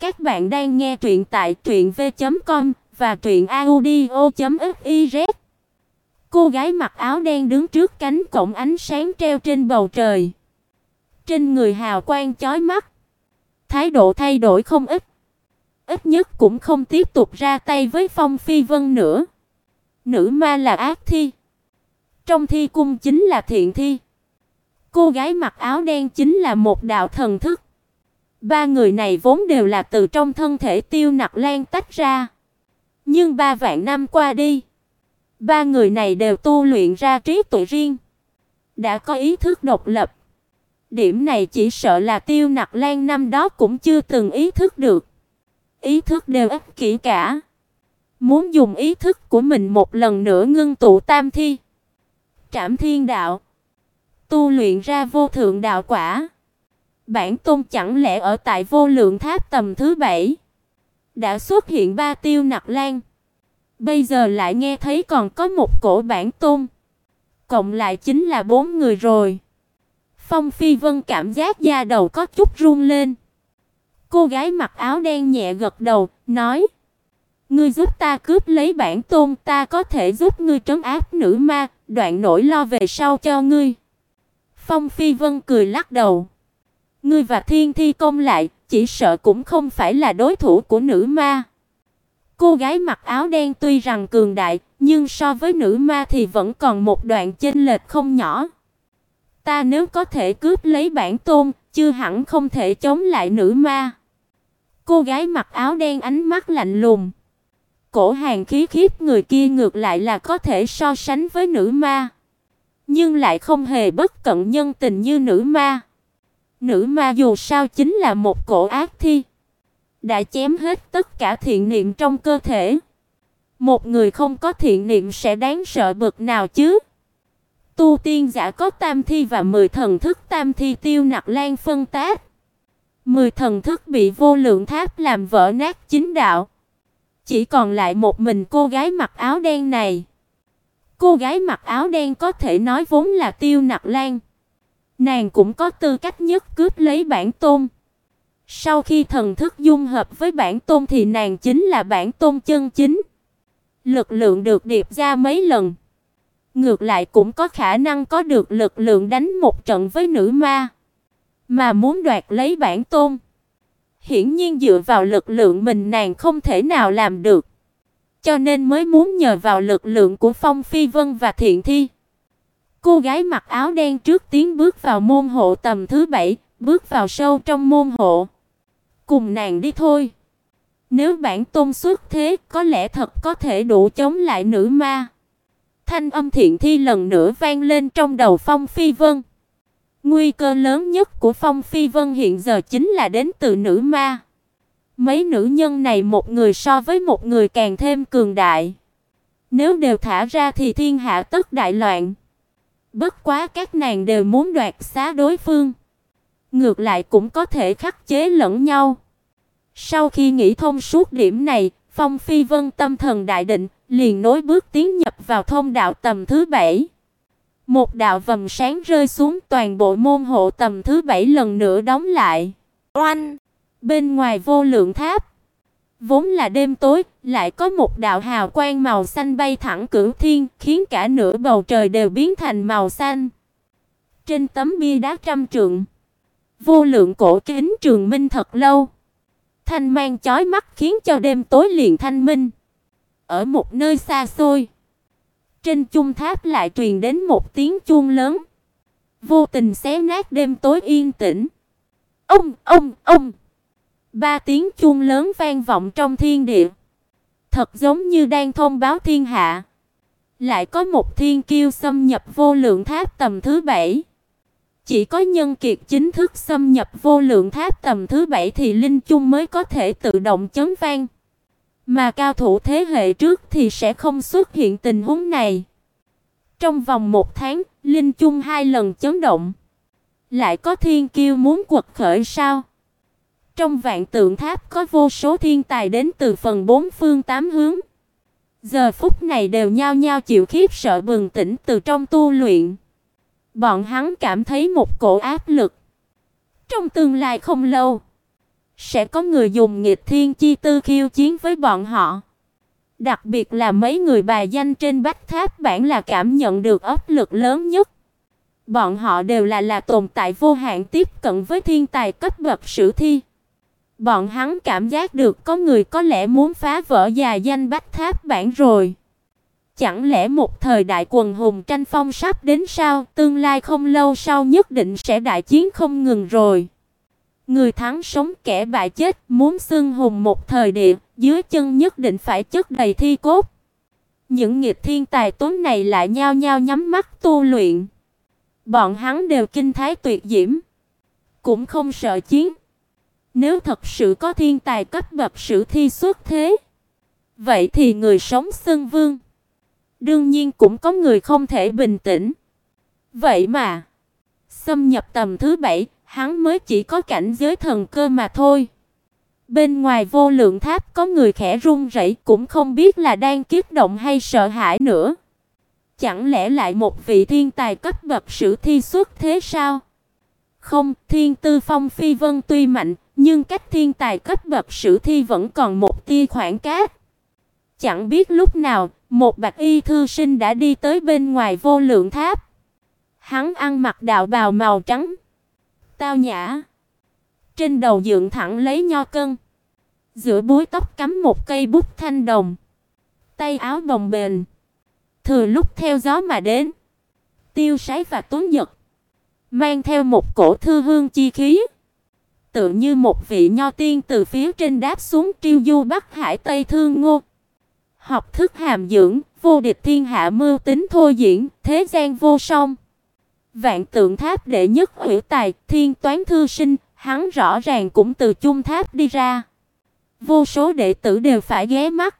Các bạn đang nghe truyện tại truyệnv.com và truyệnaudio.fiz. Cô gái mặc áo đen đứng trước cánh cổng ánh sáng treo trên bầu trời. Trên người hào quang chói mắt, thái độ thay đổi không ít. Ít nhất cũng không tiếp tục ra tay với Phong Phi Vân nữa. Nữ ma là ác thi, trong thi cung chính là thiện thi. Cô gái mặc áo đen chính là một đạo thần thức. Ba người này vốn đều là từ trong thân thể Tiêu Nặc Lan tách ra. Nhưng ba vạn năm qua đi, ba người này đều tu luyện ra trí tuệ riêng, đã có ý thức độc lập. Điểm này chỉ sợ là Tiêu Nặc Lan năm đó cũng chưa từng ý thức được. Ý thức đều ích kỷ cả. Muốn dùng ý thức của mình một lần nữa ngưng tụ tam thi. Trảm thiên đạo, tu luyện ra vô thượng đạo quả. Bản tôn chẳng lẽ ở tại vô lượng tháp tầm thứ bảy đã xuất hiện ba tiêu nặc lan. Bây giờ lại nghe thấy còn có một cổ bản tôn. Cộng lại chính là bốn người rồi. Phong Phi Vân cảm giác da đầu có chút run lên. Cô gái mặc áo đen nhẹ gật đầu, nói: "Ngươi giúp ta cướp lấy bản tôn, ta có thể giúp ngươi trấn áp nữ ma, đoạn nỗi lo về sau cho ngươi." Phong Phi Vân cười lắc đầu. Ngươi và Thiên Thi công lại, chỉ sợ cũng không phải là đối thủ của nữ ma. Cô gái mặc áo đen tuy rằng cường đại, nhưng so với nữ ma thì vẫn còn một đoạn chênh lệch không nhỏ. Ta nếu có thể cướp lấy bản tôn, chưa hẳn không thể chống lại nữ ma. Cô gái mặc áo đen ánh mắt lạnh lùng. Cổ hàng khí khiếp người kia ngược lại là có thể so sánh với nữ ma, nhưng lại không hề bất cận nhân tình như nữ ma. Nữ ma dù sao chính là một cổ ác thi, đã chém hết tất cả thiện niệm trong cơ thể. Một người không có thiện niệm sẽ đáng sợ bực nào chứ? Tu tiên giả có tam thi và mười thần thức tam thi tiêu nặc lan phân tát. Mười thần thức bị vô lượng tháp làm vỡ nát chính đạo. Chỉ còn lại một mình cô gái mặc áo đen này. Cô gái mặc áo đen có thể nói vốn là tiêu nặc lan. Nàng cũng có tư cách nhất cướp lấy bản tôn. Sau khi thần thức dung hợp với bản tôn thì nàng chính là bản tôn chân chính. Lực lượng được điệp ra mấy lần. Ngược lại cũng có khả năng có được lực lượng đánh một trận với nữ ma. Mà muốn đoạt lấy bản tôn. Hiển nhiên dựa vào lực lượng mình nàng không thể nào làm được. Cho nên mới muốn nhờ vào lực lượng của Phong Phi Vân và Thiện Thi. Cô gái mặc áo đen trước tiến bước vào môn hộ tầm thứ bảy, bước vào sâu trong môn hộ. Cùng nàng đi thôi. Nếu bản tôn xuất thế, có lẽ thật có thể đủ chống lại nữ ma. Thanh âm thiện thi lần nữa vang lên trong đầu Phong Phi Vân. Nguy cơ lớn nhất của Phong Phi Vân hiện giờ chính là đến từ nữ ma. Mấy nữ nhân này một người so với một người càng thêm cường đại. Nếu đều thả ra thì thiên hạ tất đại loạn. Bất quá các nàng đều muốn đoạt xá đối phương. Ngược lại cũng có thể khắc chế lẫn nhau. Sau khi nghĩ thông suốt điểm này, Phong Phi Vân tâm thần đại định, liền nối bước tiến nhập vào thông đạo tầm thứ bảy. Một đạo vầng sáng rơi xuống toàn bộ môn hộ tầm thứ bảy lần nữa đóng lại. Oanh! Bên ngoài vô lượng tháp, vốn là đêm tối, lại có một đạo hào quang màu xanh bay thẳng cửu thiên, khiến cả nửa bầu trời đều biến thành màu xanh. Trên tấm bia đá trăm trượng, vô lượng cổ kính trường minh thật lâu. Thanh mang chói mắt khiến cho đêm tối liền thanh minh. Ở một nơi xa xôi, trên chung tháp lại truyền đến một tiếng chuông lớn, vô tình xé nát đêm tối yên tĩnh. Ông, ông, ông. Ba tiếng chuông lớn vang vọng trong thiên địa, thật giống như đang thông báo thiên hạ. Lại có một thiên kiêu xâm nhập vô lượng tháp tầm thứ bảy. Chỉ có nhân kiệt chính thức xâm nhập vô lượng tháp tầm thứ bảy thì linh chung mới có thể tự động chấn vang. Mà cao thủ thế hệ trước thì sẽ không xuất hiện tình huống này. Trong vòng một tháng, linh chung hai lần chấn động. Lại có thiên kiêu muốn quật khởi sao? Trong vạn tượng tháp có vô số thiên tài đến từ phần bốn phương tám hướng. Giờ phút này đều nhao nhao chịu khiếp sợ bừng tỉnh từ trong tu luyện. Bọn hắn cảm thấy một cổ áp lực. Trong tương lai không lâu, sẽ có người dùng nghịch thiên chi tư khiêu chiến với bọn họ. Đặc biệt là mấy người bài danh trên Bách Tháp bản là cảm nhận được áp lực lớn nhất. Bọn họ đều là là tồn tại vô hạn tiếp cận với thiên tài cấp bậc sử thi. Bọn hắn cảm giác được có người có lẽ muốn phá vỡ dài danh Bách Tháp bản rồi. Chẳng lẽ một thời đại quần hùng tranh phong sắp đến sao, tương lai không lâu sau nhất định sẽ đại chiến không ngừng rồi. Người thắng sống kẻ bại chết, muốn xưng hùng một thời địa, dưới chân nhất định phải chất đầy thi cốt. Những nghịch thiên tài tốn này lại nhao nhao nhắm mắt tu luyện. Bọn hắn đều kinh thái tuyệt diễm, cũng không sợ chiến. Nếu thật sự có thiên tài cấp bậc sử thi xuất thế, vậy thì người sống xưng vương. Đương nhiên cũng có người không thể bình tĩnh. Vậy mà, xâm nhập tầm thứ bảy, hắn mới chỉ có cảnh giới thần cơ mà thôi. Bên ngoài vô lượng tháp có người khẽ run rẩy cũng không biết là đang kích động hay sợ hãi nữa. Chẳng lẽ lại một vị thiên tài cấp bậc sử thi xuất thế sao? Không, Thiên Tư Phong Phi Vân tuy mạnh, nhưng cách thiên tài cấp bậc sử thi vẫn còn một tia khoảng cách. Chẳng biết lúc nào, một bạch y thư sinh đã đi tới bên ngoài vô lượng tháp. Hắn ăn mặc đạo bào màu trắng, tao nhã, trên đầu dựng thẳng lấy nho cân, giữa búi tóc cắm một cây bút thanh đồng, tay áo bồng bềnh, thừa lúc theo gió mà đến, tiêu sái và tuấn Dật mang theo một cổ thư hương chi khí, tự như một vị nho tiên từ phía trên đáp xuống triêu du bắc hải tây thương ngô. Học thức hàm dưỡng, vô địch thiên hạ mưu tính thôi diễn, thế gian vô song. Vạn tượng tháp đệ nhất hủy tài, thiên toán thư sinh, hắn rõ ràng cũng từ chung tháp đi ra. Vô số đệ tử đều phải ghé mắt.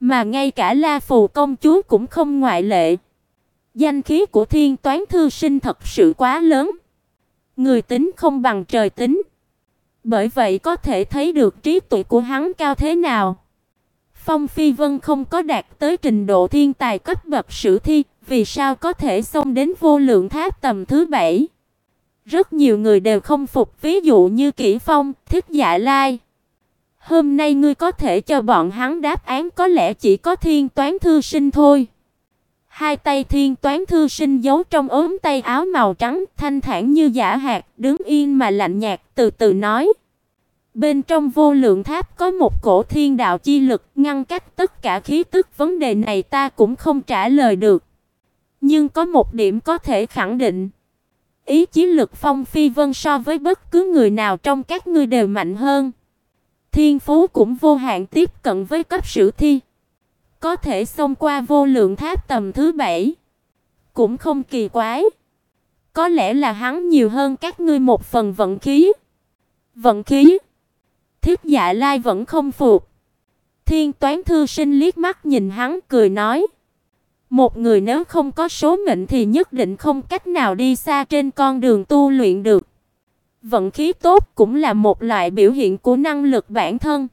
Mà ngay cả La Phù công chúa cũng không ngoại lệ. Danh khí của thiên toán thư sinh thật sự quá lớn. Người tính không bằng trời tính. Bởi vậy có thể thấy được trí tuệ của hắn cao thế nào. Phong Phi Vân không có đạt tới trình độ thiên tài cấp bậc sử thi, vì sao có thể xông đến vô lượng tháp tầm thứ bảy? Rất nhiều người đều không phục, ví dụ như Kỷ Phong, Thích Dạ Lai. Hôm nay ngươi có thể cho bọn hắn đáp án có lẽ chỉ có Thiên Toán thư sinh thôi. Hai tay Thiên Toán thư sinh giấu trong ốm tay áo màu trắng, thanh thản như giả hạt, đứng yên mà lạnh nhạt, từ từ nói: Bên trong vô lượng tháp có một cổ thiên đạo chi lực ngăn cách tất cả khí tức, vấn đề này ta cũng không trả lời được. Nhưng có một điểm có thể khẳng định, ý chí lực Phong Phi Vân so với bất cứ người nào trong các ngươi đều mạnh hơn. Thiên phú cũng vô hạn tiếp cận với cấp sử thi, có thể xông qua vô lượng tháp tầm thứ bảy, cũng không kỳ quái. Có lẽ là hắn nhiều hơn các ngươi một phần vận khí. Vận khí Thiết Dạ Lai vẫn không phục. Thiên Toán thư sinh liếc mắt nhìn hắn cười nói: "Một người nếu không có số mệnh thì nhất định không cách nào đi xa trên con đường tu luyện được. Vận khí tốt cũng là một loại biểu hiện của năng lực bản thân."